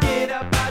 Get up.